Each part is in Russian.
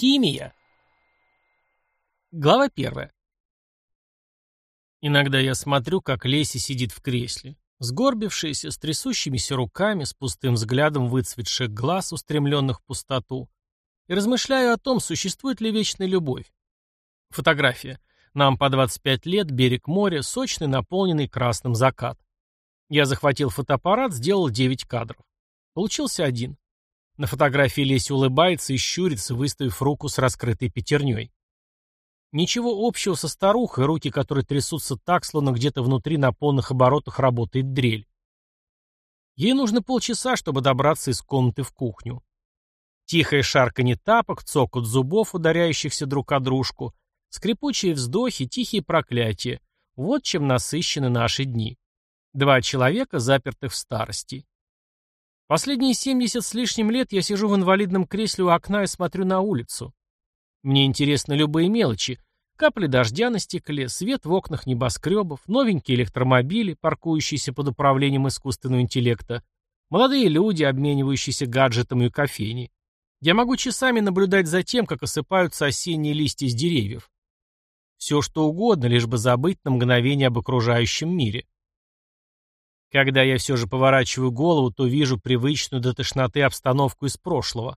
Химия. Глава первая. Иногда я смотрю, как Леси сидит в кресле, сгорбившаяся, с трясущимися руками, с пустым взглядом выцветших глаз, устремленных в пустоту, и размышляю о том, существует ли вечная любовь. Фотография. Нам по 25 лет, берег моря, сочный, наполненный красным закат. Я захватил фотоаппарат, сделал 9 кадров. Получился один. На фотографии Леся улыбается и щурится, выставив руку с раскрытой пятерней. Ничего общего со старухой, руки которой трясутся так, словно где-то внутри на полных оборотах работает дрель. Ей нужно полчаса, чтобы добраться из комнаты в кухню. Тихое шарканье тапок, цокот зубов, ударяющихся друг о дружку, скрипучие вздохи, тихие проклятия. Вот чем насыщены наши дни. Два человека, запертых в старости. Последние 70 с лишним лет я сижу в инвалидном кресле у окна и смотрю на улицу. Мне интересны любые мелочи. Капли дождя на стекле, свет в окнах небоскребов, новенькие электромобили, паркующиеся под управлением искусственного интеллекта, молодые люди, обменивающиеся гаджетами и кофейни. Я могу часами наблюдать за тем, как осыпаются осенние листья с деревьев. Все что угодно, лишь бы забыть на мгновение об окружающем мире. Когда я все же поворачиваю голову, то вижу привычную до тошноты обстановку из прошлого.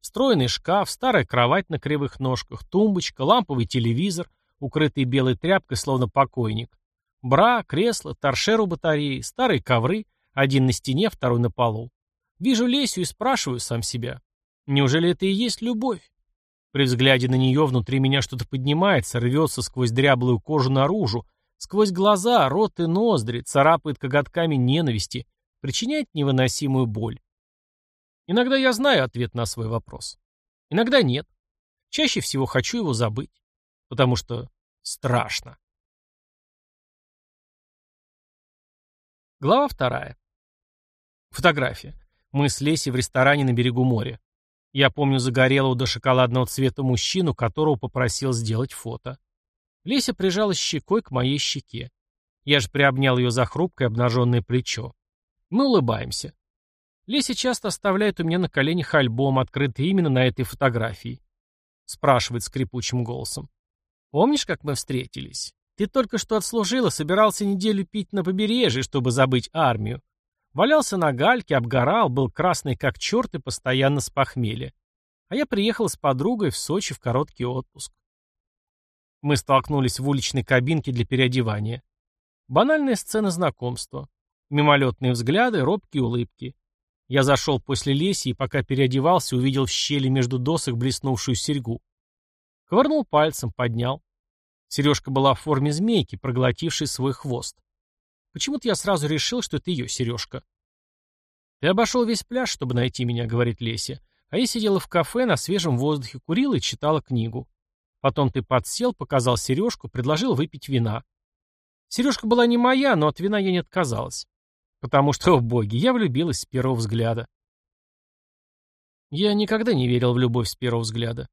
Встроенный шкаф, старая кровать на кривых ножках, тумбочка, ламповый телевизор, укрытый белой тряпкой, словно покойник. Бра, кресло, торшер у батареи, старые ковры, один на стене, второй на полу. Вижу Лесю и спрашиваю сам себя, неужели это и есть любовь? При взгляде на нее внутри меня что-то поднимается, рвется сквозь дряблую кожу наружу, Сквозь глаза, рот и ноздри царапает коготками ненависти, причиняет невыносимую боль. Иногда я знаю ответ на свой вопрос. Иногда нет. Чаще всего хочу его забыть. Потому что страшно. Глава вторая. Фотография. Мы с Лесей в ресторане на берегу моря. Я помню загорелого до шоколадного цвета мужчину, которого попросил сделать фото. Леся прижалась щекой к моей щеке. Я же приобнял ее за хрупкое обнаженное плечо. Мы улыбаемся. Леся часто оставляет у меня на коленях альбом, открытый именно на этой фотографии. Спрашивает скрипучим голосом. «Помнишь, как мы встретились? Ты только что отслужила, собирался неделю пить на побережье, чтобы забыть армию. Валялся на гальке, обгорал, был красный как черт и постоянно с похмелья. А я приехал с подругой в Сочи в короткий отпуск. Мы столкнулись в уличной кабинке для переодевания. Банальная сцена знакомства. Мимолетные взгляды, робкие улыбки. Я зашел после леси и пока переодевался, увидел в щели между досок блеснувшую серьгу. Ковырнул пальцем, поднял. Сережка была в форме змейки, проглотившей свой хвост. Почему-то я сразу решил, что это ее сережка. «Ты обошел весь пляж, чтобы найти меня», — говорит Леся. А я сидела в кафе, на свежем воздухе курила и читала книгу. Потом ты подсел, показал сережку, предложил выпить вина. Сережка была не моя, но от вина я не отказалась. Потому что, о боги, я влюбилась с первого взгляда. Я никогда не верил в любовь с первого взгляда.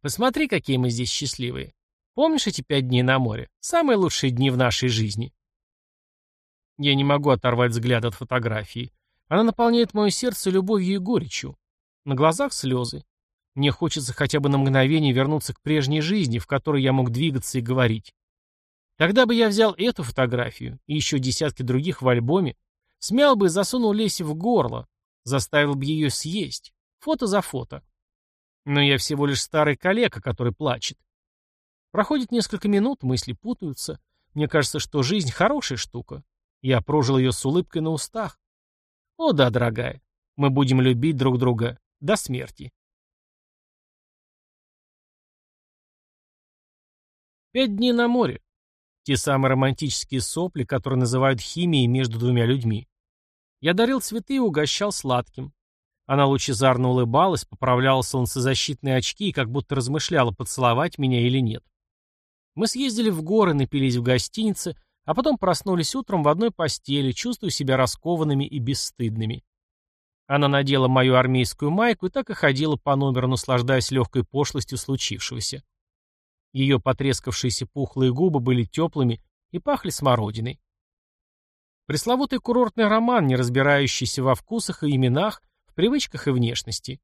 Посмотри, какие мы здесь счастливые. Помнишь эти пять дней на море? Самые лучшие дни в нашей жизни. Я не могу оторвать взгляд от фотографии. Она наполняет мое сердце любовью и горечью. На глазах слезы. Мне хочется хотя бы на мгновение вернуться к прежней жизни, в которой я мог двигаться и говорить. Тогда бы я взял эту фотографию и еще десятки других в альбоме, смял бы и засунул Лесе в горло, заставил бы ее съесть, фото за фото. Но я всего лишь старый коллега, который плачет. Проходит несколько минут, мысли путаются. Мне кажется, что жизнь хорошая штука. Я прожил ее с улыбкой на устах. О да, дорогая, мы будем любить друг друга до смерти. Пять дней на море. Те самые романтические сопли, которые называют химией между двумя людьми. Я дарил цветы и угощал сладким. Она лучезарно улыбалась, поправляла солнцезащитные очки и как будто размышляла, поцеловать меня или нет. Мы съездили в горы, напились в гостинице, а потом проснулись утром в одной постели, чувствуя себя раскованными и бесстыдными. Она надела мою армейскую майку и так и ходила по номеру, наслаждаясь легкой пошлостью случившегося. Ее потрескавшиеся пухлые губы были теплыми и пахли смородиной. Пресловутый курортный роман, не разбирающийся во вкусах и именах, в привычках и внешности.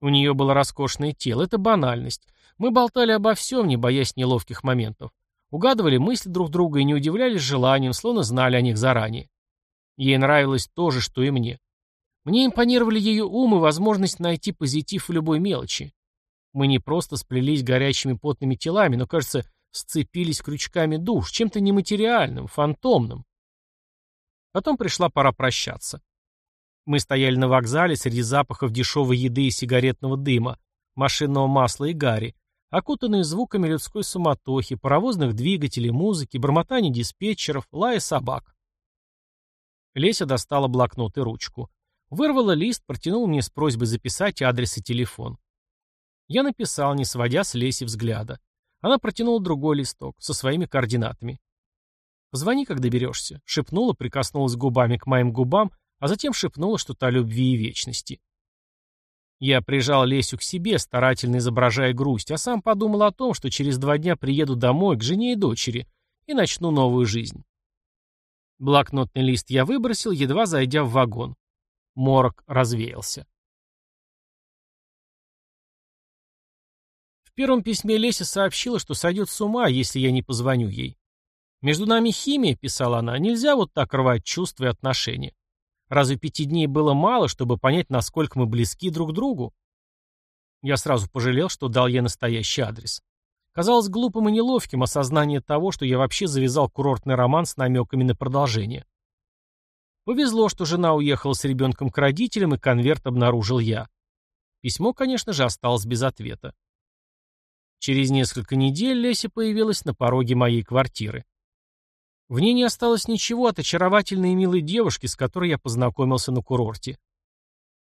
У нее было роскошное тело, это банальность. Мы болтали обо всем, не боясь неловких моментов. Угадывали мысли друг друга и не удивлялись желанием, словно знали о них заранее. Ей нравилось то же, что и мне. Мне импонировали ее ум и возможность найти позитив в любой мелочи. Мы не просто сплелись горячими потными телами, но, кажется, сцепились крючками душ, чем-то нематериальным, фантомным. Потом пришла пора прощаться. Мы стояли на вокзале среди запахов дешевой еды и сигаретного дыма, машинного масла и гари, окутанные звуками людской суматохи, паровозных двигателей, музыки, бормотания диспетчеров, лая собак. Леся достала блокнот и ручку. Вырвала лист, протянула мне с просьбой записать адрес и телефон. Я написал, не сводя с Леси взгляда. Она протянула другой листок со своими координатами. «Позвони, как доберешься», — шепнула, прикоснулась губами к моим губам, а затем шепнула что-то о любви и вечности. Я прижал Лесю к себе, старательно изображая грусть, а сам подумал о том, что через два дня приеду домой к жене и дочери и начну новую жизнь. Блокнотный лист я выбросил, едва зайдя в вагон. Морок развеялся. Первом письме Леся сообщила, что сойдет с ума, если я не позвоню ей. «Между нами химия», — писала она, — «нельзя вот так рвать чувства и отношения. Разве пяти дней было мало, чтобы понять, насколько мы близки друг другу? Я сразу пожалел, что дал ей настоящий адрес. Казалось глупым и неловким осознание того, что я вообще завязал курортный роман с намеками на продолжение. Повезло, что жена уехала с ребенком к родителям, и конверт обнаружил я. Письмо, конечно же, осталось без ответа. Через несколько недель Леся появилась на пороге моей квартиры. В ней не осталось ничего от очаровательной и милой девушки, с которой я познакомился на курорте.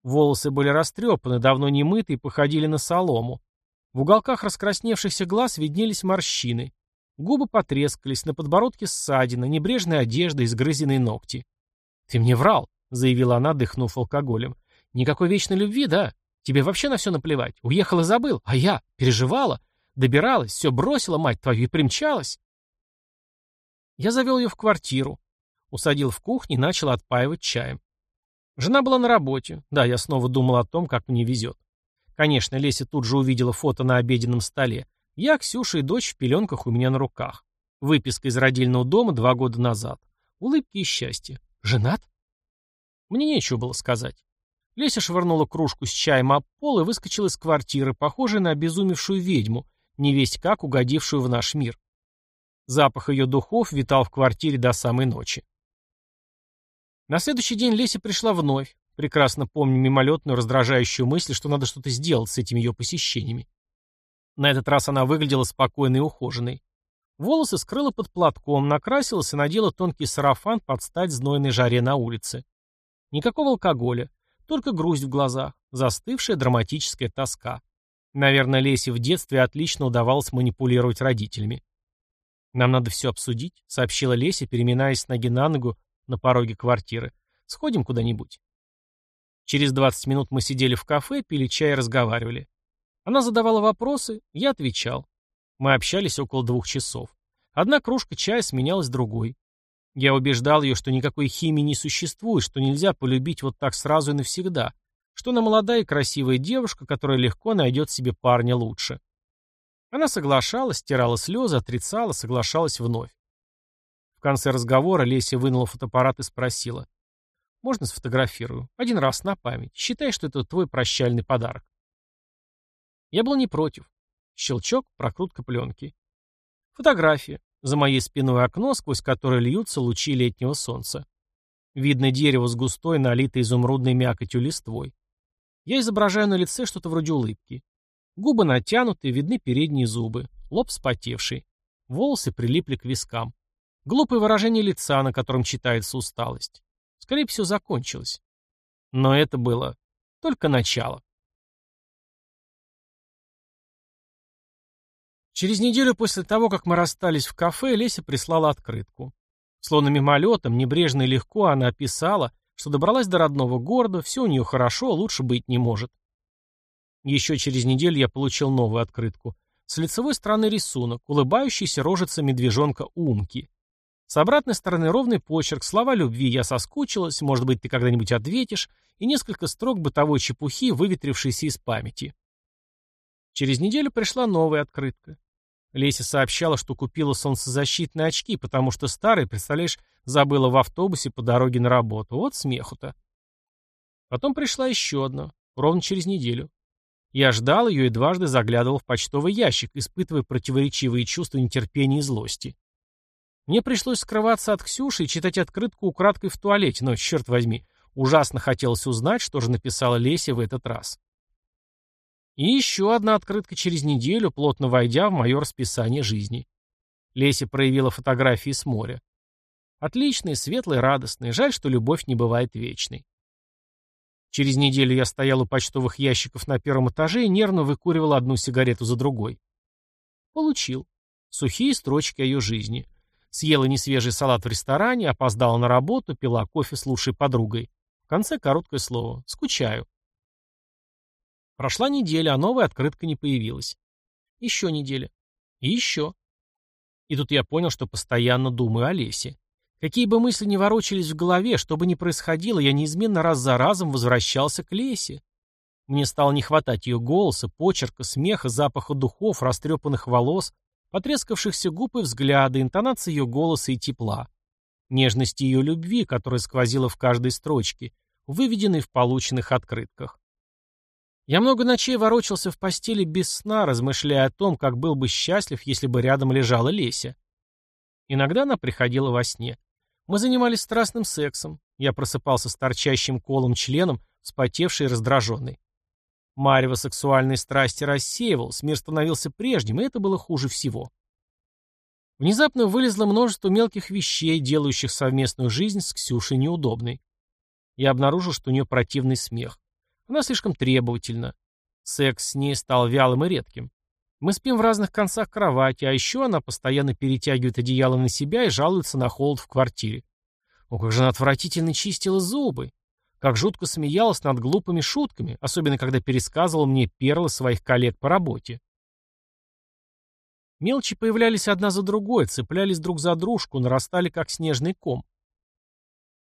Волосы были растрепаны, давно не мыты и походили на солому. В уголках раскрасневшихся глаз виднелись морщины. Губы потрескались, на подбородке ссадина, небрежная одежда, и изгрызенные ногти. «Ты мне врал», — заявила она, дыхнув алкоголем. «Никакой вечной любви, да? Тебе вообще на все наплевать. Уехал и забыл. А я? Переживала? Добиралась, все бросила, мать твою, и примчалась?» Я завел ее в квартиру, усадил в кухне и начал отпаивать чаем. Жена была на работе. Да, я снова думал о том, как мне везет. Конечно, Леся тут же увидела фото на обеденном столе. Я, Ксюша и дочь в пеленках у меня на руках. Выписка из родильного дома два года назад. Улыбки и счастье. Женат? Мне нечего было сказать. Леся швырнула кружку с чаем об пол и выскочила из квартиры, похожей на обезумевшую ведьму, невесть как угодившую в наш мир. Запах ее духов витал в квартире до самой ночи. На следующий день Леся пришла вновь, прекрасно помню мимолетную раздражающую мысль, что надо что-то сделать с этими ее посещениями. На этот раз она выглядела спокойной и ухоженной. Волосы скрыла под платком, накрасилась и надела тонкий сарафан под стать знойной жаре на улице. Никакого алкоголя, только грусть в глазах, застывшая драматическая тоска. Наверное, Лесе в детстве отлично удавалось манипулировать родителями. «Нам надо все обсудить», — сообщила Леся, переминаясь с ноги на ногу на пороге квартиры. «Сходим куда-нибудь». Через 20 минут мы сидели в кафе, пили чай и разговаривали. Она задавала вопросы, я отвечал. Мы общались около двух часов. Одна кружка чая сменялась другой. Я убеждал ее, что никакой химии не существует, что нельзя полюбить вот так сразу и навсегда, что она молодая и красивая девушка, которая легко найдет себе парня лучше. Она соглашалась, стирала слезы, отрицала, соглашалась вновь. В конце разговора Леся вынула фотоаппарат и спросила. «Можно сфотографирую? Один раз на память. Считай, что это твой прощальный подарок». Я был не против. Щелчок, прокрутка пленки. Фотография. За моей спиной окно, сквозь которое льются лучи летнего солнца. Видно дерево с густой, налитой изумрудной мякотью листвой. Я изображаю на лице что-то вроде улыбки. Губы натянуты, видны передние зубы, лоб спотевший. Волосы прилипли к вискам. Глупое выражение лица, на котором читается усталость. Скорее всего, закончилось. Но это было только начало. Через неделю после того, как мы расстались в кафе, Леся прислала открытку. Словно мимолетом, небрежно и легко она описала, что добралась до родного города, все у нее хорошо, лучше быть не может. Еще через неделю я получил новую открытку. С лицевой стороны рисунок, улыбающийся рожица медвежонка Умки. С обратной стороны ровный почерк, слова любви «я соскучилась», «может быть, ты когда-нибудь ответишь» и несколько строк бытовой чепухи, выветрившейся из памяти. Через неделю пришла новая открытка. Леся сообщала, что купила солнцезащитные очки, потому что старые, представляешь, забыла в автобусе по дороге на работу. Вот смеху-то. Потом пришла еще одна, ровно через неделю. Я ждал ее и дважды заглядывал в почтовый ящик, испытывая противоречивые чувства нетерпения и злости. Мне пришлось скрываться от Ксюши и читать открытку украдкой в туалете, но, черт возьми, ужасно хотелось узнать, что же написала Леся в этот раз. И еще одна открытка через неделю, плотно войдя в мое расписание жизни. Леся проявила фотографии с моря. Отличные, светлые, радостные. Жаль, что любовь не бывает вечной. Через неделю я стоял у почтовых ящиков на первом этаже и нервно выкуривал одну сигарету за другой. Получил. Сухие строчки о ее жизни. Съела несвежий салат в ресторане, опоздала на работу, пила кофе с лучшей подругой. В конце короткое слово. Скучаю. Прошла неделя, а новая открытка не появилась. Еще неделя. И еще. И тут я понял, что постоянно думаю о Лесе. Какие бы мысли ни ворочались в голове, что бы ни происходило, я неизменно раз за разом возвращался к Лесе. Мне стало не хватать ее голоса, почерка, смеха, запаха духов, растрепанных волос, потрескавшихся губ и взгляда, интонации ее голоса и тепла, нежности ее любви, которая сквозила в каждой строчке, выведенной в полученных открытках. Я много ночей ворочался в постели без сна, размышляя о том, как был бы счастлив, если бы рядом лежала Леся. Иногда она приходила во сне. Мы занимались страстным сексом. Я просыпался с торчащим колом членом, вспотевший и раздраженный. Марево сексуальной страсти рассеивалось, мир становился прежним, и это было хуже всего. Внезапно вылезло множество мелких вещей, делающих совместную жизнь с Ксюшей неудобной. Я обнаружил, что у нее противный смех. Она слишком требовательна. Секс с ней стал вялым и редким. Мы спим в разных концах кровати, а еще она постоянно перетягивает одеяло на себя и жалуется на холод в квартире. О, как же она отвратительно чистила зубы. Как жутко смеялась над глупыми шутками, особенно когда пересказывала мне перлы своих коллег по работе. Мелочи появлялись одна за другой, цеплялись друг за дружку, нарастали как снежный ком.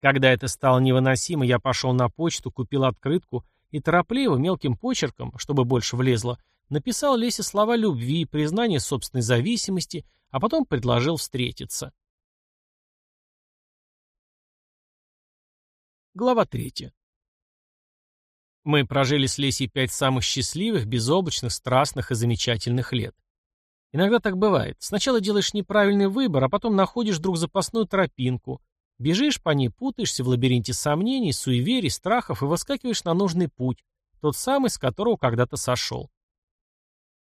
Когда это стало невыносимо, я пошел на почту, купил открытку и торопливо, мелким почерком, чтобы больше влезло, Написал Лесе слова любви, признание собственной зависимости, а потом предложил встретиться. Глава третья. Мы прожили с Лесей пять самых счастливых, безоблачных, страстных и замечательных лет. Иногда так бывает. Сначала делаешь неправильный выбор, а потом находишь вдруг запасную тропинку, бежишь по ней, путаешься в лабиринте сомнений, суеверий, страхов и выскакиваешь на нужный путь, тот самый, с которого когда-то сошел.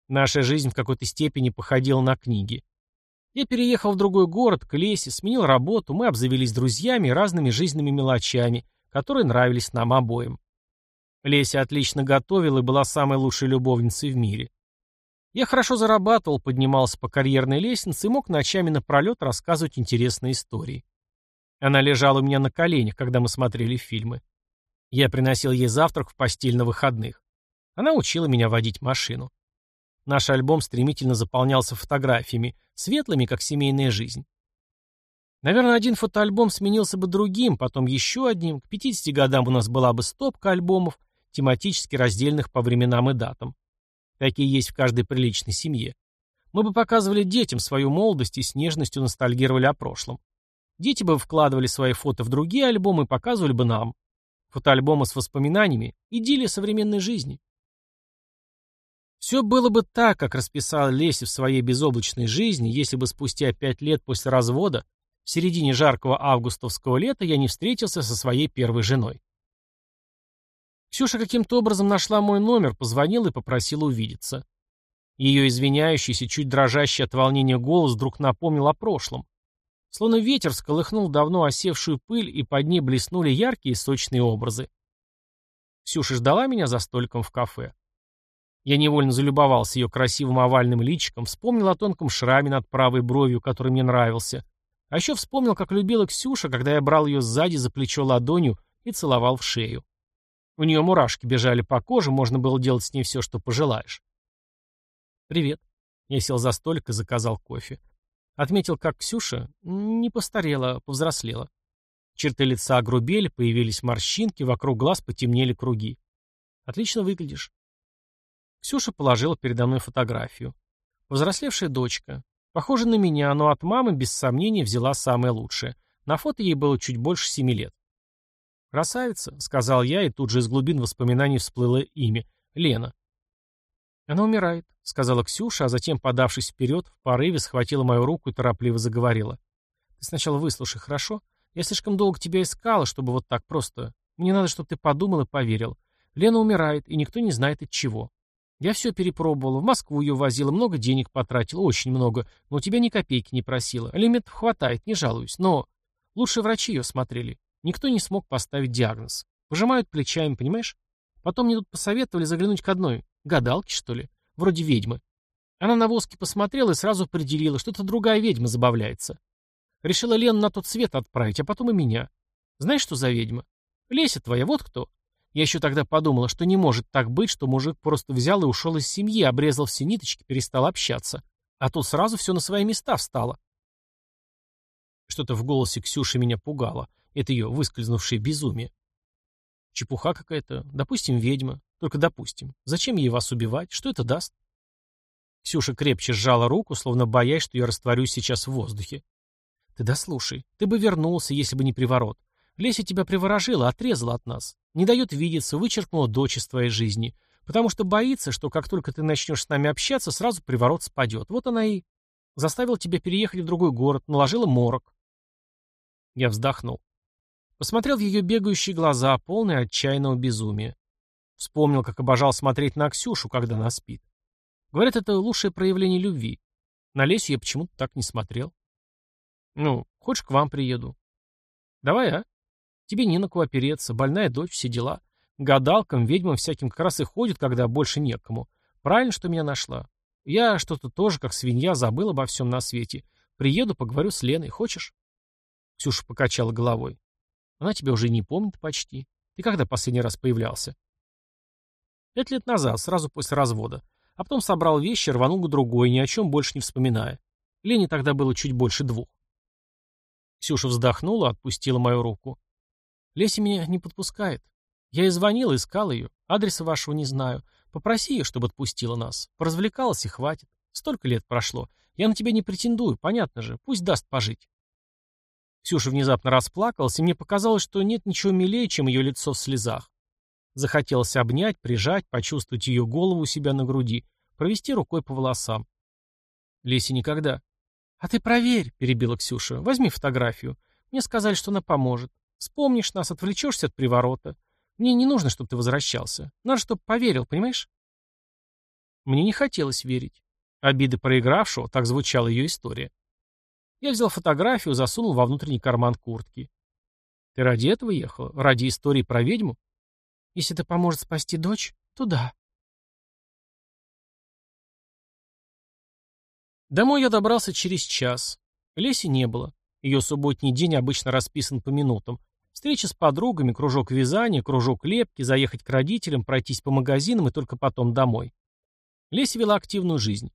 Наша жизнь в какой-то степени походила на книги. Я переехал в другой город, к Лесе, сменил работу, мы обзавелись друзьями и разными жизненными мелочами, которые нравились нам обоим. Леся отлично готовила и была самой лучшей любовницей в мире. Я хорошо зарабатывал, поднимался по карьерной лестнице и мог ночами напролет рассказывать интересные истории. Она лежала у меня на коленях, когда мы смотрели фильмы. Я приносил ей завтрак в постель на выходных. Она учила меня водить машину. Наш альбом стремительно заполнялся фотографиями, светлыми, как семейная жизнь. Наверное, один фотоальбом сменился бы другим, потом еще одним. К 50 годам у нас была бы стопка альбомов, тематически раздельных по временам и датам. Такие есть в каждой приличной семье. Мы бы показывали детям свою молодость и с нежностью ностальгировали о прошлом. Дети бы вкладывали свои фото в другие альбомы и показывали бы нам. Фотоальбомы с воспоминаниями – идиллия современной жизни. Все было бы так, как расписал Леся в своей безоблачной жизни, если бы спустя пять лет после развода, в середине жаркого августовского лета, я не встретился со своей первой женой. Ксюша каким-то образом нашла мой номер, позвонила и попросила увидеться. Ее извиняющийся, чуть дрожащий от волнения голос вдруг напомнил о прошлом. Словно ветер всколыхнул давно осевшую пыль, и под ней блеснули яркие сочные образы. Ксюша ждала меня за столиком в кафе. Я невольно залюбовался ее красивым овальным личиком, вспомнил о тонком шраме над правой бровью, который мне нравился. А еще вспомнил, как любила Ксюша, когда я брал ее сзади за плечо ладонью и целовал в шею. У нее мурашки бежали по коже, можно было делать с ней все, что пожелаешь. «Привет». Я сел за столик и заказал кофе. Отметил, как Ксюша не постарела, а повзрослела. Черты лица огрубели, появились морщинки, вокруг глаз потемнели круги. Отлично выглядишь. Ксюша положила передо мной фотографию. Взрослевшая дочка. Похожа на меня, но от мамы, без сомнения, взяла самое лучшее. На фото ей было чуть больше семи лет. «Красавица», — сказал я, и тут же из глубин воспоминаний всплыло имя. Лена. «Она умирает», — сказала Ксюша, а затем, подавшись вперед, в порыве схватила мою руку и торопливо заговорила. «Ты сначала выслушай, хорошо? Я слишком долго тебя искала, чтобы вот так просто... Мне надо, чтобы ты подумал и поверил. Лена умирает, и никто не знает от чего. Я все перепробовала, в Москву ее возила, много денег потратила, очень много, но у тебя ни копейки не просила. Алиментов хватает, не жалуюсь, но... Лучше врачи ее смотрели. Никто не смог поставить диагноз. Пожимают плечами, понимаешь? Потом мне тут посоветовали заглянуть к одной, гадалке, что ли, вроде ведьмы. Она на воске посмотрела и сразу определила, что это другая ведьма забавляется. Решила Лену на тот свет отправить, а потом и меня. Знаешь, что за ведьма? Леся твоя, вот кто. Я еще тогда подумала, что не может так быть, что мужик просто взял и ушел из семьи, обрезал все ниточки, перестал общаться. А тут сразу все на свои места встало. Что-то в голосе Ксюши меня пугало. Это ее выскользнувшее безумие. Чепуха какая-то. Допустим, ведьма. Только допустим. Зачем ей вас убивать? Что это даст? Ксюша крепче сжала руку, словно боясь, что я растворюсь сейчас в воздухе. Ты дослушай. Ты бы вернулся, если бы не приворот. Леся тебя приворожила, отрезала от нас. Не дает видеться, вычеркнула дочь из твоей жизни. Потому что боится, что как только ты начнешь с нами общаться, сразу приворот спадет. Вот она и... Заставила тебя переехать в другой город, наложила морок. Я вздохнул. Посмотрел в ее бегающие глаза, полные отчаянного безумия. Вспомнил, как обожал смотреть на Ксюшу, когда она спит. Говорят, это лучшее проявление любви. На Лесю я почему-то так не смотрел. Ну, хочешь, к вам приеду? Давай, а? Тебе не на кого опереться, больная дочь, все дела. Гадалкам, ведьмам всяким как раз и ходит, когда больше некому. Правильно, что меня нашла. Я что-то тоже, как свинья, забыл обо всем на свете. Приеду, поговорю с Леной. Хочешь? Ксюша покачала головой. Она тебя уже не помнит почти. Ты когда последний раз появлялся? Пять лет назад, сразу после развода. А потом собрал вещи, рванул к другой, ни о чем больше не вспоминая. Лене тогда было чуть больше двух. Ксюша вздохнула, отпустила мою руку. Леся меня не подпускает. Я и звонил, искал ее. Адреса вашего не знаю. Попроси ее, чтобы отпустила нас. Поразвлекалась и хватит. Столько лет прошло. Я на тебя не претендую, понятно же. Пусть даст пожить. Ксюша внезапно расплакалась, и мне показалось, что нет ничего милее, чем ее лицо в слезах. Захотелось обнять, прижать, почувствовать ее голову у себя на груди, провести рукой по волосам. Леся никогда. «А ты проверь», — перебила Ксюша. «Возьми фотографию. Мне сказали, что она поможет. Вспомнишь нас, отвлечешься от приворота. Мне не нужно, чтобы ты возвращался. Надо, чтобы поверил, понимаешь?» Мне не хотелось верить. Обиды проигравшего, так звучала ее история. Я взял фотографию, засунул во внутренний карман куртки. Ты ради этого ехала? Ради истории про ведьму? Если это поможет спасти дочь, то да. Домой я добрался через час. Леси не было. Ее субботний день обычно расписан по минутам. Встреча с подругами, кружок вязания, кружок лепки, заехать к родителям, пройтись по магазинам и только потом домой. Леся вела активную жизнь.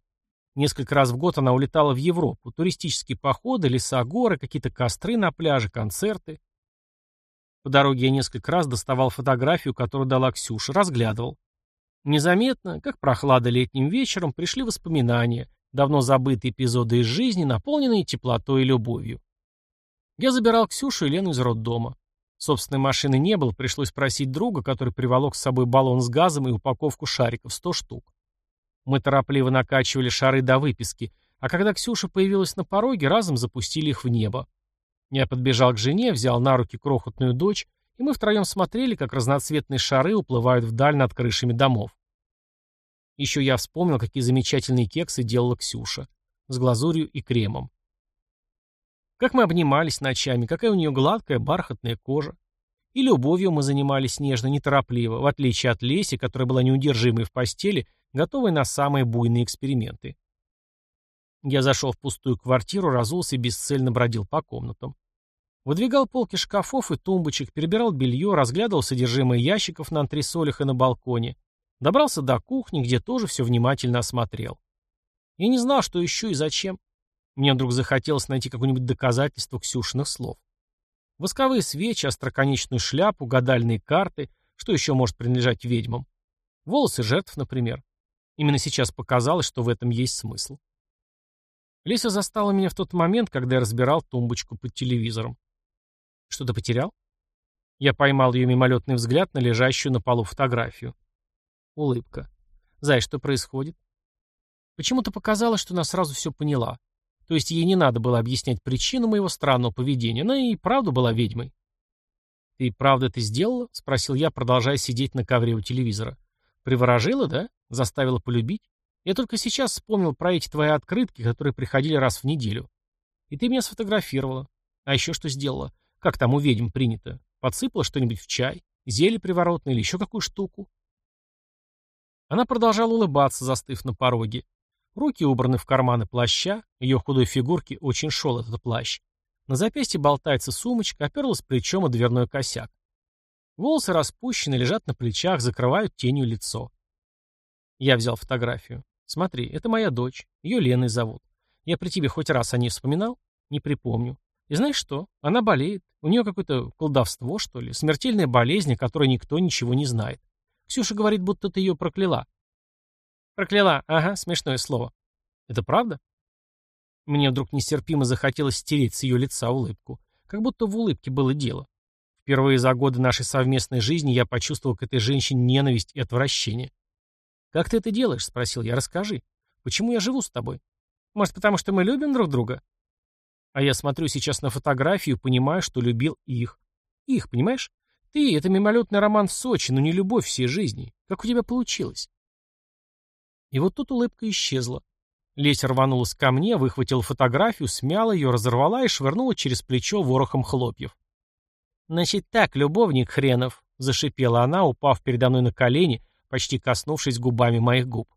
Несколько раз в год она улетала в Европу. Туристические походы, леса, горы, какие-то костры на пляже, концерты. По дороге я несколько раз доставал фотографию, которую дала Ксюша, разглядывал. Незаметно, как прохлада летним вечером, пришли воспоминания, давно забытые эпизоды из жизни, наполненные теплотой и любовью. Я забирал Ксюшу и Лену из роддома. Собственной машины не было, пришлось просить друга, который приволок с собой баллон с газом и упаковку шариков, 100 штук. Мы торопливо накачивали шары до выписки, а когда Ксюша появилась на пороге, разом запустили их в небо. Я подбежал к жене, взял на руки крохотную дочь, и мы втроем смотрели, как разноцветные шары уплывают вдаль над крышами домов. Еще я вспомнил, какие замечательные кексы делала Ксюша. С глазурью и кремом. Как мы обнимались ночами, какая у нее гладкая бархатная кожа. И любовью мы занимались нежно, неторопливо, в отличие от Леси, которая была неудержимой в постели готовый на самые буйные эксперименты. Я зашел в пустую квартиру, разулся и бесцельно бродил по комнатам. Выдвигал полки шкафов и тумбочек, перебирал белье, разглядывал содержимое ящиков на антресолях и на балконе. Добрался до кухни, где тоже все внимательно осмотрел. Я не знал, что ищу и зачем. Мне вдруг захотелось найти какое-нибудь доказательство Ксюшиных слов. Восковые свечи, остроконечную шляпу, гадальные карты, что еще может принадлежать ведьмам. Волосы жертв, например. Именно сейчас показалось, что в этом есть смысл. Леся застала меня в тот момент, когда я разбирал тумбочку под телевизором. Что-то потерял? Я поймал ее мимолетный взгляд на лежащую на полу фотографию. Улыбка. Зай, что происходит? Почему-то показалось, что она сразу все поняла. То есть ей не надо было объяснять причину моего странного поведения. Она и правда была ведьмой. «Ты правда это сделала?» — спросил я, продолжая сидеть на ковре у телевизора. «Приворожила, да? Заставила полюбить? Я только сейчас вспомнил про эти твои открытки, которые приходили раз в неделю. И ты меня сфотографировала. А еще что сделала? Как там у ведьм принято? Подсыпала что-нибудь в чай? Зелье приворотное или еще какую штуку?» Она продолжала улыбаться, застыв на пороге. Руки убраны в карманы плаща, ее худой фигурке очень шел этот плащ. На запястье болтается сумочка, оперлась плечом о дверной косяк. Волосы распущены, лежат на плечах, закрывают тенью лицо. Я взял фотографию. Смотри, это моя дочь. Ее Леной зовут. Я при тебе хоть раз о ней вспоминал? Не припомню. И знаешь что? Она болеет. У нее какое-то колдовство, что ли. Смертельная болезнь, о которой никто ничего не знает. Ксюша говорит, будто ты ее прокляла. Прокляла, ага, смешное слово. Это правда? Мне вдруг нестерпимо захотелось стереть с ее лица улыбку. Как будто в улыбке было дело. Впервые за годы нашей совместной жизни я почувствовал к этой женщине ненависть и отвращение. «Как ты это делаешь?» — спросил я. «Расскажи. Почему я живу с тобой? Может, потому что мы любим друг друга?» А я смотрю сейчас на фотографию и понимаю, что любил их. Их, понимаешь? Ты — это мимолетный роман в Сочи, но не любовь всей жизни. Как у тебя получилось? И вот тут улыбка исчезла. Леся рванулась ко мне, выхватила фотографию, смяла ее, разорвала и швырнула через плечо ворохом хлопьев. «Значит так, любовник хренов», — зашипела она, упав передо мной на колени, почти коснувшись губами моих губ.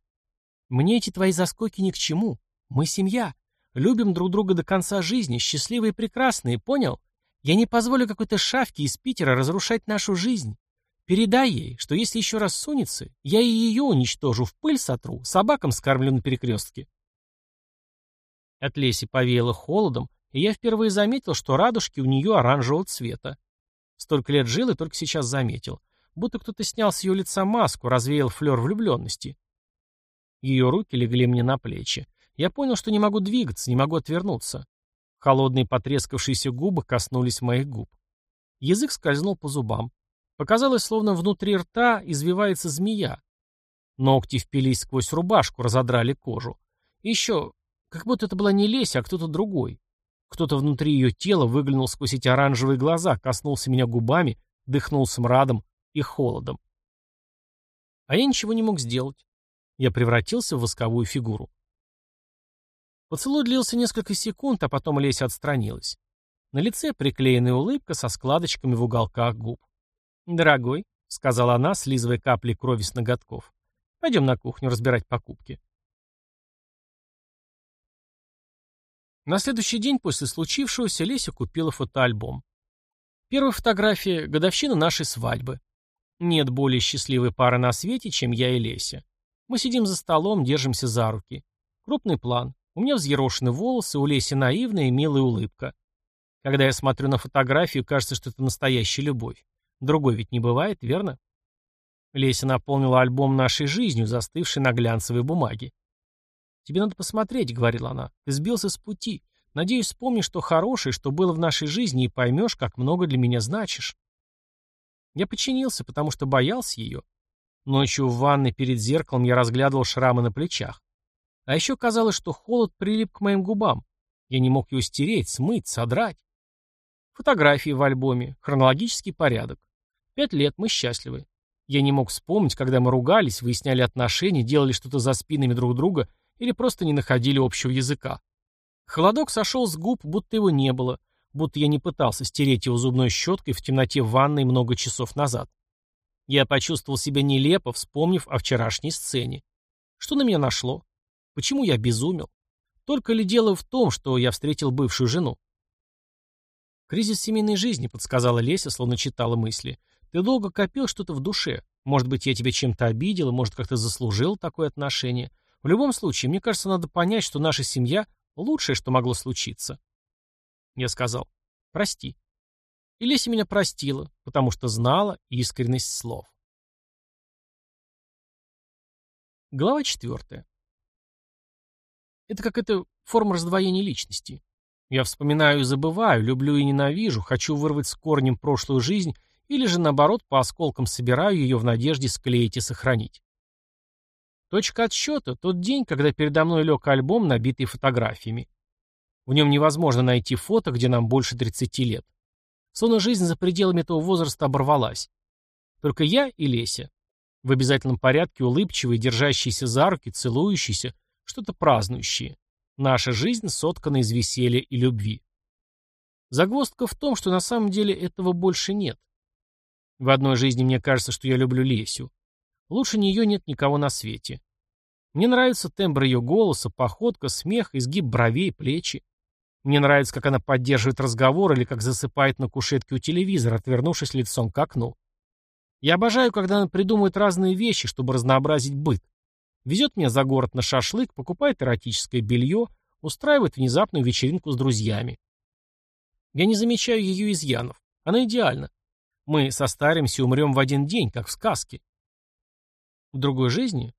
«Мне эти твои заскоки ни к чему. Мы семья. Любим друг друга до конца жизни, счастливые и прекрасные, понял? Я не позволю какой-то шавке из Питера разрушать нашу жизнь. Передай ей, что если еще раз сунется, я и ее уничтожу, в пыль сотру, собакам скормлю на перекрестке. От Леси повеяло холодом, и я впервые заметил, что радужки у нее оранжевого цвета. Столько лет жил и только сейчас заметил. Будто кто-то снял с ее лица маску, развеял флер влюбленности. Ее руки легли мне на плечи. Я понял, что не могу двигаться, не могу отвернуться. Холодные потрескавшиеся губы коснулись моих губ. Язык скользнул по зубам. Показалось, словно внутри рта извивается змея. Ногти впились сквозь рубашку, разодрали кожу. И еще, как будто это была не Леся, а кто-то другой. Кто-то внутри ее тела выглянул сквозь эти оранжевые глаза, коснулся меня губами, дыхнул смрадом и холодом. А я ничего не мог сделать. Я превратился в восковую фигуру. Поцелуй длился несколько секунд, а потом Леся отстранилась. На лице приклеенная улыбка со складочками в уголках губ. «Дорогой», — сказала она, слизывая капли крови с ноготков, — «пойдем на кухню разбирать покупки». На следующий день после случившегося Леся купила фотоальбом. Первая фотография — годовщина нашей свадьбы. Нет более счастливой пары на свете, чем я и Леся. Мы сидим за столом, держимся за руки. Крупный план. У меня взъерошены волосы, у Леси наивная и милая улыбка. Когда я смотрю на фотографию, кажется, что это настоящая любовь. Другой ведь не бывает, верно? Леся наполнила альбом нашей жизнью, застывшей на глянцевой бумаге. «Тебе надо посмотреть», — говорила она. «Ты сбился с пути. Надеюсь, вспомнишь что хорошее, что было в нашей жизни, и поймешь, как много для меня значишь». Я подчинился, потому что боялся ее. Ночью в ванной перед зеркалом я разглядывал шрамы на плечах. А еще казалось, что холод прилип к моим губам. Я не мог его стереть, смыть, содрать. Фотографии в альбоме, хронологический порядок. Пять лет, мы счастливы. Я не мог вспомнить, когда мы ругались, выясняли отношения, делали что-то за спинами друг друга или просто не находили общего языка. Холодок сошел с губ, будто его не было, будто я не пытался стереть его зубной щеткой в темноте ванной много часов назад. Я почувствовал себя нелепо, вспомнив о вчерашней сцене. Что на меня нашло? Почему я безумел? Только ли дело в том, что я встретил бывшую жену? Кризис семейной жизни, подсказала Леся, словно читала мысли. Ты долго копил что-то в душе. Может быть, я тебя чем-то обидел, может, как-то заслужил такое отношение. В любом случае, мне кажется, надо понять, что наша семья Лучшее, что могло случиться. Я сказал, прости. И Леся меня простила, потому что знала искренность слов. Глава четвертая. Это как это форма раздвоения личности. Я вспоминаю и забываю, люблю и ненавижу, хочу вырвать с корнем прошлую жизнь или же, наоборот, по осколкам собираю ее в надежде склеить и сохранить. Точка отсчета — тот день, когда передо мной лег альбом, набитый фотографиями. В нем невозможно найти фото, где нам больше 30 лет. Словно жизнь за пределами этого возраста оборвалась. Только я и Леся. В обязательном порядке улыбчивые, держащиеся за руки, целующиеся, что-то празднующие. Наша жизнь соткана из веселья и любви. Загвоздка в том, что на самом деле этого больше нет. В одной жизни мне кажется, что я люблю Лесю. Лучше нее нет никого на свете. Мне нравится тембр ее голоса, походка, смех, изгиб бровей, плечи. Мне нравится, как она поддерживает разговор или как засыпает на кушетке у телевизора, отвернувшись лицом к окну. Я обожаю, когда она придумывает разные вещи, чтобы разнообразить быт. Везет меня за город на шашлык, покупает эротическое белье, устраивает внезапную вечеринку с друзьями. Я не замечаю ее изъянов. Она идеальна. Мы состаримся и умрем в один день, как в сказке. В другой жизни?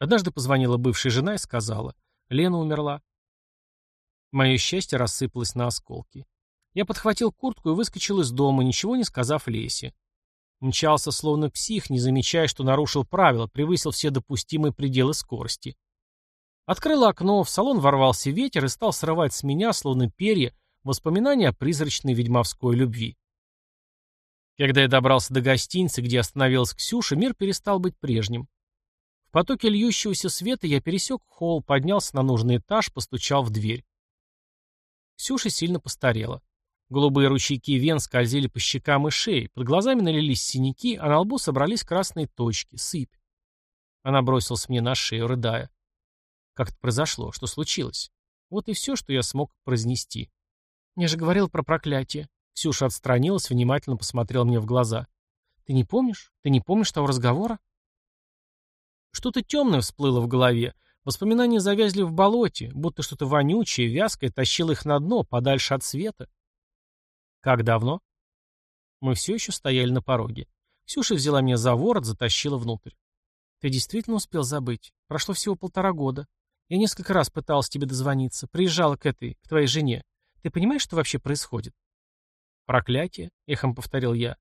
Однажды позвонила бывшая жена и сказала, Лена умерла. Мое счастье рассыпалось на осколки. Я подхватил куртку и выскочил из дома, ничего не сказав Лесе. Мчался словно псих, не замечая, что нарушил правила, превысил все допустимые пределы скорости. Открыл окно, в салон ворвался ветер и стал срывать с меня, словно перья, воспоминания о призрачной ведьмовской любви. Когда я добрался до гостиницы, где остановилась Ксюша, мир перестал быть прежним. В потоке льющегося света я пересек холл, поднялся на нужный этаж, постучал в дверь. Ксюша сильно постарела. Голубые ручейки вен скользили по щекам и шее, под глазами налились синяки, а на лбу собрались красные точки, сыпь. Она бросилась мне на шею, рыдая. Как это произошло? Что случилось? Вот и все, что я смог произнести. Я же говорил про проклятие. Ксюша отстранилась, внимательно посмотрела мне в глаза. «Ты не помнишь? Ты не помнишь того разговора?» Что-то темное всплыло в голове. Воспоминания завязли в болоте, будто что-то вонючее, вязкое тащило их на дно, подальше от света. «Как давно?» Мы все еще стояли на пороге. Ксюша взяла меня за ворот, затащила внутрь. «Ты действительно успел забыть? Прошло всего полтора года. Я несколько раз пыталась тебе дозвониться, приезжала к этой, к твоей жене. Ты понимаешь, что вообще происходит?» «Проклятие», — эхом повторил я.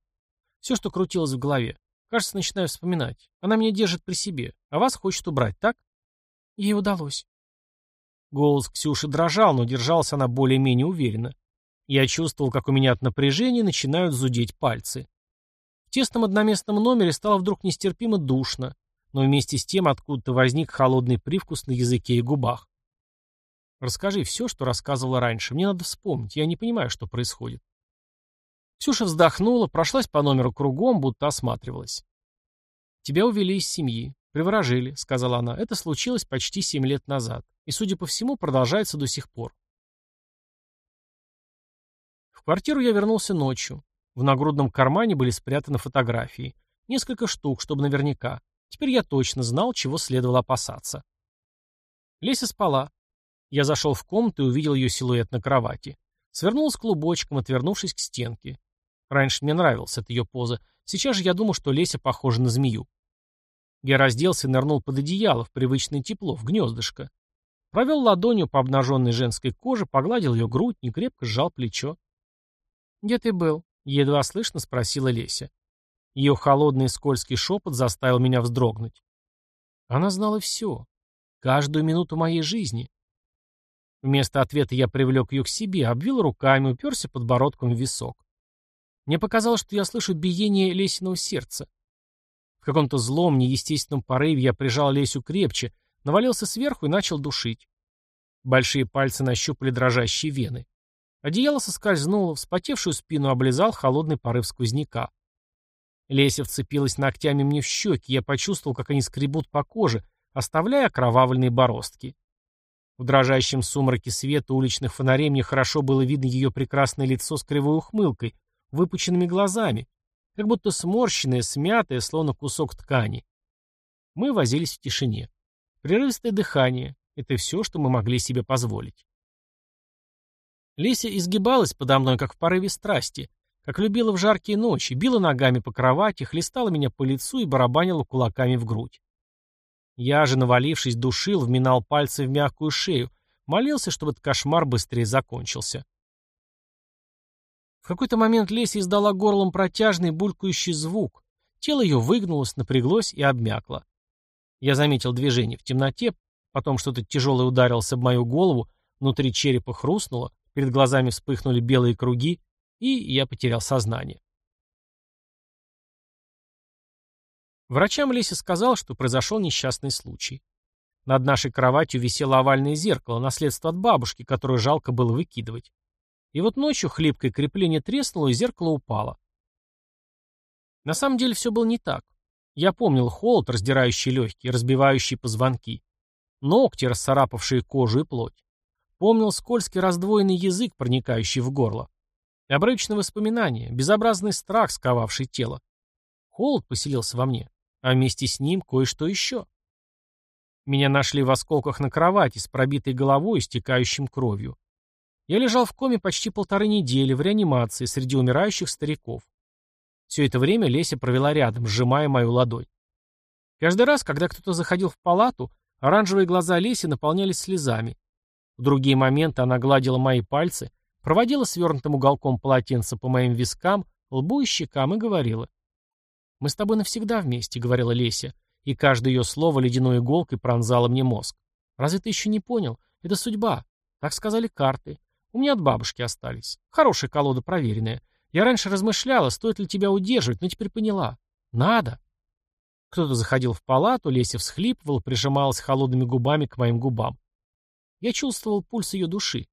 Все, что крутилось в голове. Кажется, начинаю вспоминать. Она меня держит при себе, а вас хочет убрать, так? Ей удалось. Голос Ксюши дрожал, но держалась она более-менее уверенно. Я чувствовал, как у меня от напряжения начинают зудеть пальцы. В тесном одноместном номере стало вдруг нестерпимо душно, но вместе с тем откуда-то возник холодный привкус на языке и губах. Расскажи все, что рассказывала раньше. Мне надо вспомнить. Я не понимаю, что происходит. Ксюша вздохнула, прошлась по номеру кругом, будто осматривалась. «Тебя увели из семьи. Приворожили», — сказала она. «Это случилось почти семь лет назад. И, судя по всему, продолжается до сих пор». В квартиру я вернулся ночью. В нагрудном кармане были спрятаны фотографии. Несколько штук, чтобы наверняка. Теперь я точно знал, чего следовало опасаться. Леся спала. Я зашел в комнату и увидел ее силуэт на кровати. Свернулась клубочком, отвернувшись к стенке. Раньше мне нравилась эта ее поза. Сейчас же я думал, что Леся похожа на змею. Я разделся и нырнул под одеяло, в привычное тепло, в гнездышко. Провел ладонью по обнаженной женской коже, погладил ее грудь, и крепко сжал плечо. «Где ты был?» — едва слышно спросила Леся. Ее холодный скользкий шепот заставил меня вздрогнуть. Она знала все. Каждую минуту моей жизни. Вместо ответа я привлек ее к себе, обвил руками, уперся подбородком в висок. Мне показалось, что я слышу биение Лесиного сердца. В каком-то злом, неестественном порыве я прижал Лесю крепче, навалился сверху и начал душить. Большие пальцы нащупали дрожащие вены. Одеяло соскользнуло, вспотевшую спину облизал холодный порыв сквозняка. Леся вцепилась ногтями мне в щеки, я почувствовал, как они скребут по коже, оставляя окровавленные бороздки. В дрожащем сумраке света уличных фонарей мне хорошо было видно ее прекрасное лицо с кривой ухмылкой, выпученными глазами, как будто сморщенное, смятое, словно кусок ткани. Мы возились в тишине. Прерывистое дыхание, Это все, что мы могли себе позволить. Леся изгибалась подо мной, как в порыве страсти, как любила в жаркие ночи, била ногами по кровати, хлестала меня по лицу и барабанила кулаками в грудь. Я же, навалившись, душил, вминал пальцы в мягкую шею, молился, чтобы этот кошмар быстрее закончился. В какой-то момент Леся издала горлом протяжный булькающий звук. Тело ее выгнулось, напряглось и обмякло. Я заметил движение в темноте, потом что-то тяжелое ударилось об мою голову, внутри черепа хрустнуло, перед глазами вспыхнули белые круги, и я потерял сознание. Врачам Леся сказал, что произошел несчастный случай. Над нашей кроватью висело овальное зеркало, наследство от бабушки, которое жалко было выкидывать. И вот ночью хлипкое крепление треснуло, и зеркало упало. На самом деле все было не так. Я помнил холод, раздирающий легкие, разбивающий позвонки. Ногти, расцарапавшие кожу и плоть. Помнил скользкий раздвоенный язык, проникающий в горло. Обрывочные воспоминания, безобразный страх, сковавший тело. Холод поселился во мне а вместе с ним кое-что еще. Меня нашли в осколках на кровати с пробитой головой и стекающим кровью. Я лежал в коме почти полторы недели в реанимации среди умирающих стариков. Все это время Леся провела рядом, сжимая мою ладонь. Каждый раз, когда кто-то заходил в палату, оранжевые глаза Леси наполнялись слезами. В другие моменты она гладила мои пальцы, проводила свернутым уголком полотенца по моим вискам, лбу и щекам и говорила. «Мы с тобой навсегда вместе», — говорила Леся, и каждое ее слово ледяной иголкой пронзало мне мозг. «Разве ты еще не понял? Это судьба. Так сказали карты. У меня от бабушки остались. Хорошая колода проверенная. Я раньше размышляла, стоит ли тебя удерживать, но теперь поняла. Надо». Кто-то заходил в палату, Леся всхлипывала, прижималась холодными губами к моим губам. Я чувствовал пульс ее души.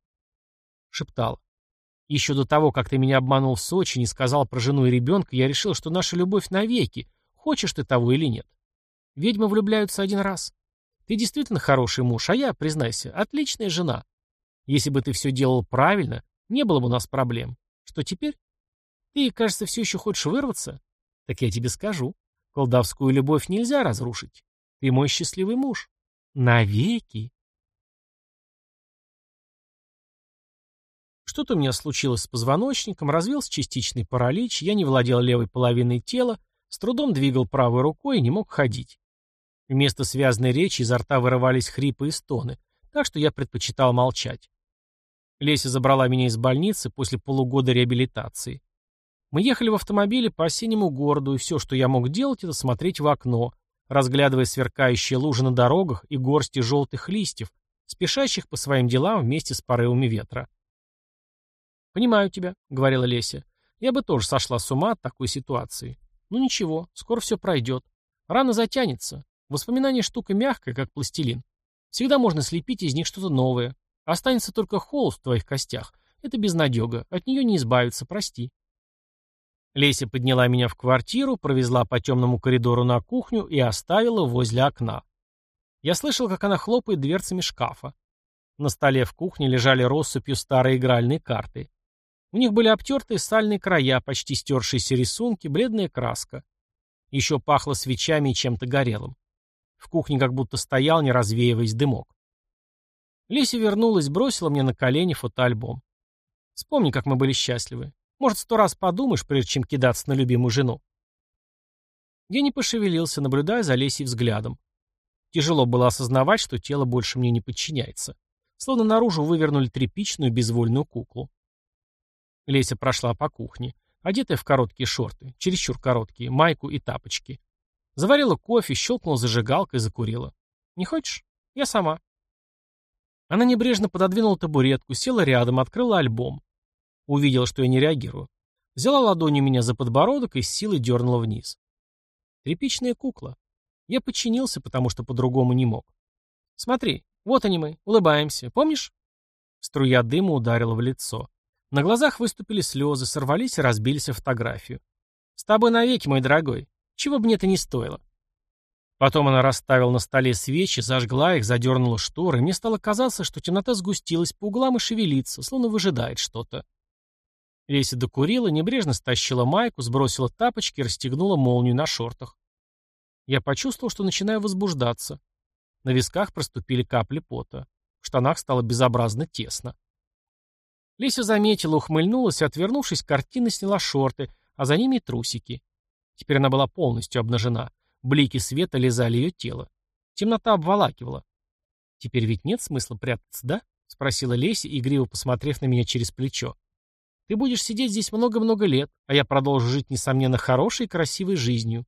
Шептал. Еще до того, как ты меня обманул в Сочи, не сказал про жену и ребенка, я решил, что наша любовь навеки, хочешь ты того или нет. Ведьмы влюбляются один раз. Ты действительно хороший муж, а я, признайся, отличная жена. Если бы ты все делал правильно, не было бы у нас проблем. Что теперь? Ты, кажется, все еще хочешь вырваться? Так я тебе скажу. Колдовскую любовь нельзя разрушить. Ты мой счастливый муж. Навеки. Что-то у меня случилось с позвоночником, развился частичный паралич, я не владел левой половиной тела, с трудом двигал правой рукой и не мог ходить. Вместо связанной речи изо рта вырывались хрипы и стоны, так что я предпочитал молчать. Леся забрала меня из больницы после полугода реабилитации. Мы ехали в автомобиле по осеннему городу, и все, что я мог делать, это смотреть в окно, разглядывая сверкающие лужи на дорогах и горсти желтых листьев, спешащих по своим делам вместе с порывами ветра. «Понимаю тебя», — говорила Леся. «Я бы тоже сошла с ума от такой ситуации. Ну ничего, скоро все пройдет. Рано затянется. Воспоминания штука мягкая, как пластилин. Всегда можно слепить из них что-то новое. Останется только холод в твоих костях. Это безнадега. От нее не избавиться, прости». Леся подняла меня в квартиру, провезла по темному коридору на кухню и оставила возле окна. Я слышал, как она хлопает дверцами шкафа. На столе в кухне лежали россыпью старые игральные карты. У них были обтертые сальные края, почти стершиеся рисунки, бледная краска. Еще пахло свечами и чем-то горелым. В кухне как будто стоял, не развеиваясь, дымок. Леся вернулась, бросила мне на колени фотоальбом. Вспомни, как мы были счастливы. Может, сто раз подумаешь, прежде чем кидаться на любимую жену. Я не пошевелился, наблюдая за Лесей взглядом. Тяжело было осознавать, что тело больше мне не подчиняется. Словно наружу вывернули тряпичную безвольную куклу. Леся прошла по кухне, одетая в короткие шорты, чересчур короткие, майку и тапочки. Заварила кофе, щелкнула зажигалкой и закурила. «Не хочешь? Я сама». Она небрежно пододвинула табуретку, села рядом, открыла альбом. Увидела, что я не реагирую. Взяла ладонью меня за подбородок и с силой дернула вниз. Тряпичная кукла. Я подчинился, потому что по-другому не мог. «Смотри, вот они мы, улыбаемся, помнишь?» Струя дыма ударила в лицо. На глазах выступили слезы, сорвались и разбились о фотографию. «С тобой навеки, мой дорогой. Чего бы мне это не стоило». Потом она расставила на столе свечи, зажгла их, задернула шторы, и мне стало казаться, что темнота сгустилась по углам и шевелится, словно выжидает что-то. Леся докурила, небрежно стащила майку, сбросила тапочки и расстегнула молнию на шортах. Я почувствовал, что начинаю возбуждаться. На висках проступили капли пота. В штанах стало безобразно тесно. Леся заметила, ухмыльнулась отвернувшись, картины сняла шорты, а за ними трусики. Теперь она была полностью обнажена. Блики света лизали ее тело. Темнота обволакивала. «Теперь ведь нет смысла прятаться, да?» — спросила Леся, игриво посмотрев на меня через плечо. «Ты будешь сидеть здесь много-много лет, а я продолжу жить, несомненно, хорошей и красивой жизнью».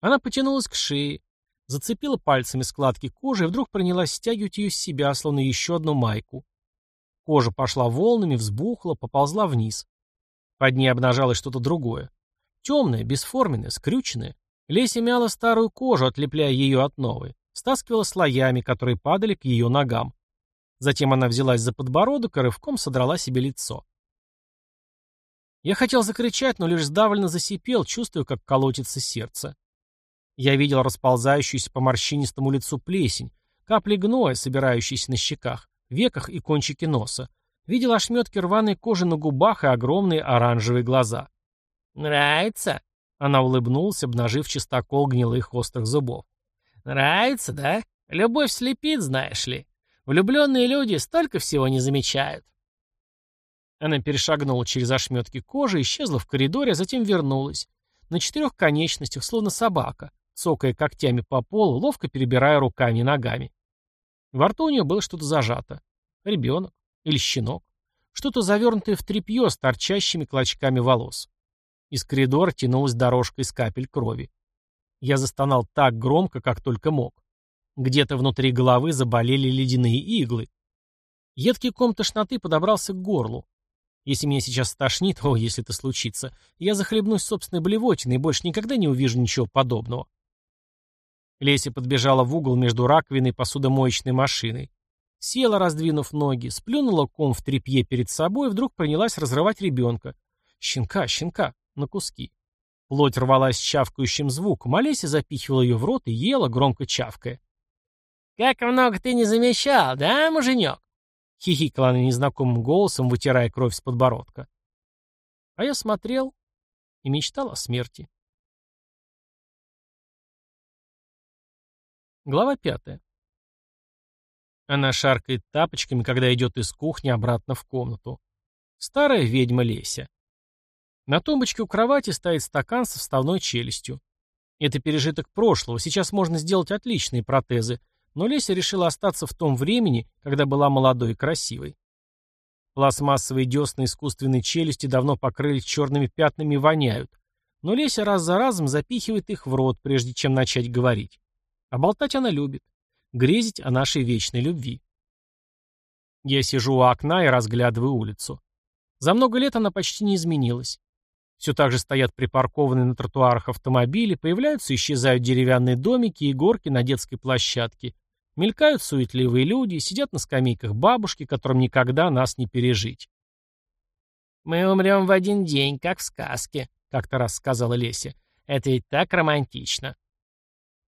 Она потянулась к шее, зацепила пальцами складки кожи и вдруг принялась стягивать ее с себя, словно еще одну майку. Кожа пошла волнами, взбухла, поползла вниз. Под ней обнажалось что-то другое. Темное, бесформенное, скрюченное. Леся мяла старую кожу, отлепляя ее от новой. Стаскивала слоями, которые падали к ее ногам. Затем она взялась за подбородок и рывком содрала себе лицо. Я хотел закричать, но лишь сдавленно засипел, чувствуя, как колотится сердце. Я видел расползающуюся по морщинистому лицу плесень, капли гноя, собирающиеся на щеках, веках и кончике носа. Видел ошметки рваной кожи на губах и огромные оранжевые глаза. «Нравится?» Она улыбнулась, обнажив чистокол гнилых острых зубов. «Нравится, да? Любовь слепит, знаешь ли. Влюбленные люди столько всего не замечают». Она перешагнула через ошметки кожи, исчезла в коридоре, а затем вернулась. На четырех конечностях, словно собака цокая когтями по полу, ловко перебирая руками и ногами. Во рту у нее было что-то зажато. Ребенок. Или щенок. Что-то завернутое в тряпье с торчащими клочками волос. Из коридора тянулась дорожка из капель крови. Я застонал так громко, как только мог. Где-то внутри головы заболели ледяные иглы. Едкий ком тошноты подобрался к горлу. Если меня сейчас стошнит, о, если это случится, я захлебнусь собственной блевотиной и больше никогда не увижу ничего подобного. Леся подбежала в угол между раковиной и посудомоечной машиной. Села, раздвинув ноги, сплюнула ком в тряпье перед собой и вдруг принялась разрывать ребенка. Щенка, щенка, на куски. Плоть рвалась чавкающим звуком, а Леся запихивала ее в рот и ела, громко чавкая. «Как много ты не замечал, да, муженек?» — хихикала она незнакомым голосом, вытирая кровь с подбородка. А я смотрел и мечтал о смерти. Глава пятая. Она шаркает тапочками, когда идет из кухни обратно в комнату. Старая ведьма Леся. На тумбочке у кровати стоит стакан со вставной челюстью. Это пережиток прошлого, сейчас можно сделать отличные протезы, но Леся решила остаться в том времени, когда была молодой и красивой. Пластмассовые десны искусственной челюсти давно покрылись черными пятнами и воняют, но Леся раз за разом запихивает их в рот, прежде чем начать говорить. А болтать она любит. Грезить о нашей вечной любви. Я сижу у окна и разглядываю улицу. За много лет она почти не изменилась. Все так же стоят припаркованные на тротуарах автомобили, появляются и исчезают деревянные домики и горки на детской площадке. Мелькают суетливые люди, сидят на скамейках бабушки, которым никогда нас не пережить. «Мы умрем в один день, как в сказке», — как-то раз сказала Леся. «Это ведь так романтично».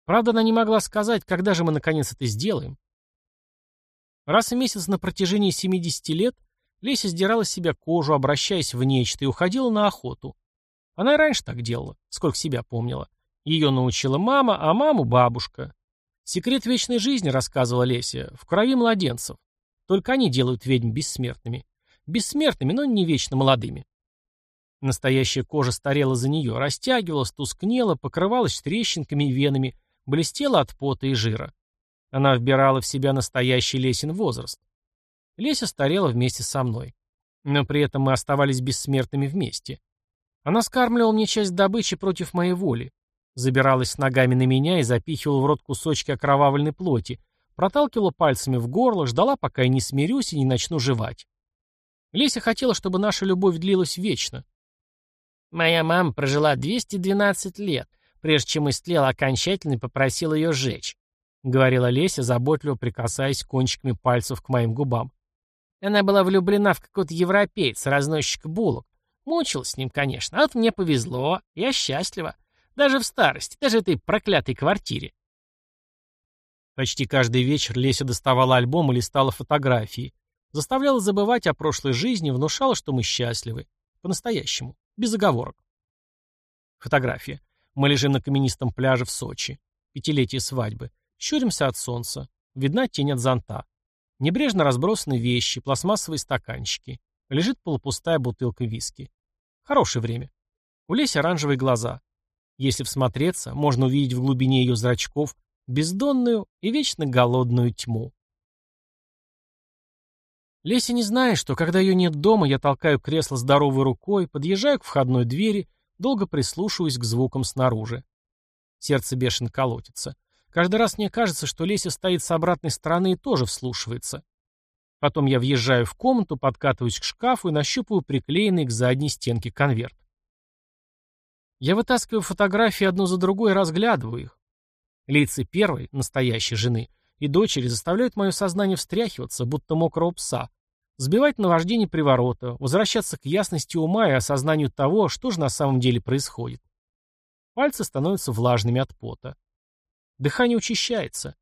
Правда, она не могла сказать, когда же мы наконец это сделаем. Раз в месяц на протяжении 70 лет Леся сдирала с себя кожу, обращаясь в нечто, и уходила на охоту. Она и раньше так делала, сколько себя помнила. Ее научила мама, а маму бабушка. Секрет вечной жизни, рассказывала Леся, в крови младенцев. Только они делают ведьм бессмертными. Бессмертными, но не вечно молодыми. Настоящая кожа старела за нее, растягивалась, тускнела, покрывалась трещинками и венами, блестела от пота и жира. Она вбирала в себя настоящий лесен возраст. Леся старела вместе со мной. Но при этом мы оставались бессмертными вместе. Она скармливала мне часть добычи против моей воли. Забиралась с ногами на меня и запихивала в рот кусочки окровавленной плоти, проталкивала пальцами в горло, ждала, пока я не смирюсь и не начну жевать. Леся хотела, чтобы наша любовь длилась вечно. Моя мама прожила 212 лет, прежде чем истлел окончательно и попросил ее сжечь», — говорила Леся, заботливо прикасаясь кончиками пальцев к моим губам. Она была влюблена в какого-то европейца, разносчика булок. Мучилась с ним, конечно, а вот мне повезло, я счастлива. Даже в старости, даже в этой проклятой квартире. Почти каждый вечер Леся доставала альбом и листала фотографии. Заставляла забывать о прошлой жизни, внушала, что мы счастливы. По-настоящему. Без оговорок. Фотография. Мы лежим на каменистом пляже в Сочи. Пятилетие свадьбы. Щуримся от солнца. Видна тень от зонта. Небрежно разбросаны вещи, пластмассовые стаканчики. Лежит полупустая бутылка виски. Хорошее время. У Леси оранжевые глаза. Если всмотреться, можно увидеть в глубине ее зрачков бездонную и вечно голодную тьму. Леся не знает, что когда ее нет дома, я толкаю кресло здоровой рукой, подъезжаю к входной двери, долго прислушиваюсь к звукам снаружи. Сердце бешено колотится. Каждый раз мне кажется, что Леся стоит с обратной стороны и тоже вслушивается. Потом я въезжаю в комнату, подкатываюсь к шкафу и нащупываю приклеенный к задней стенке конверт. Я вытаскиваю фотографии одну за другой и разглядываю их. Лица первой, настоящей жены, и дочери заставляют мое сознание встряхиваться, будто мокрого пса, сбивать наваждение приворота, возвращаться к ясности ума и осознанию того, что же на самом деле происходит. Пальцы становятся влажными от пота. Дыхание учащается.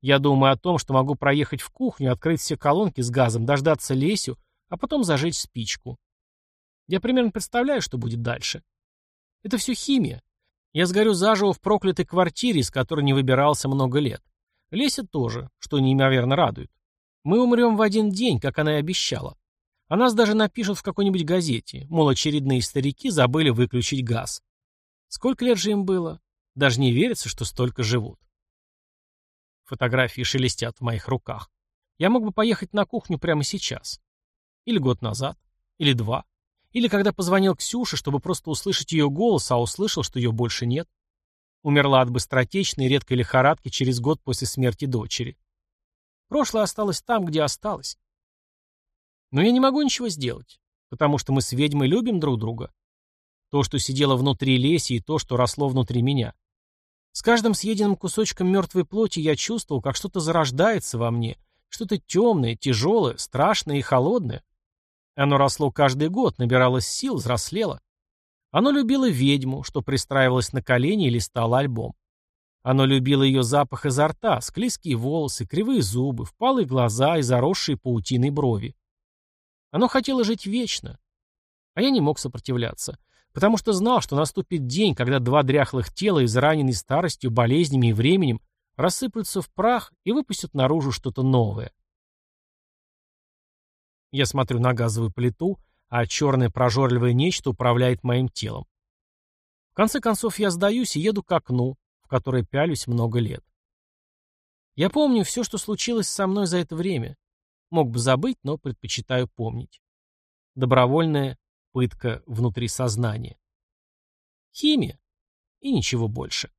Я думаю о том, что могу проехать в кухню, открыть все колонки с газом, дождаться Лесю, а потом зажечь спичку. Я примерно представляю, что будет дальше. Это все химия. Я сгорю заживо в проклятой квартире, из которой не выбирался много лет. Леся тоже, что неимоверно радует. Мы умрем в один день, как она и обещала. А нас даже напишут в какой-нибудь газете, мол, очередные старики забыли выключить газ. Сколько лет же им было? Даже не верится, что столько живут. Фотографии шелестят в моих руках. Я мог бы поехать на кухню прямо сейчас. Или год назад. Или два. Или когда позвонил Ксюше, чтобы просто услышать ее голос, а услышал, что ее больше нет. Умерла от быстротечной редкой лихорадки через год после смерти дочери. Прошлое осталось там, где осталось. Но я не могу ничего сделать, потому что мы с ведьмой любим друг друга. То, что сидело внутри Леси, и то, что росло внутри меня. С каждым съеденным кусочком мертвой плоти я чувствовал, как что-то зарождается во мне, что-то темное, тяжелое, страшное и холодное. Оно росло каждый год, набиралось сил, взрослело. Оно любило ведьму, что пристраивалось на колени и листало альбом. Оно любило ее запах изо рта, склизкие волосы, кривые зубы, впалые глаза и заросшие паутиной брови. Оно хотело жить вечно. А я не мог сопротивляться потому что знал, что наступит день, когда два дряхлых тела, израненные старостью, болезнями и временем, рассыплются в прах и выпустят наружу что-то новое. Я смотрю на газовую плиту, а черное прожорливое нечто управляет моим телом. В конце концов я сдаюсь и еду к окну, в которое пялюсь много лет. Я помню все, что случилось со мной за это время. Мог бы забыть, но предпочитаю помнить. Добровольное пытка внутри сознания. Химия и ничего больше.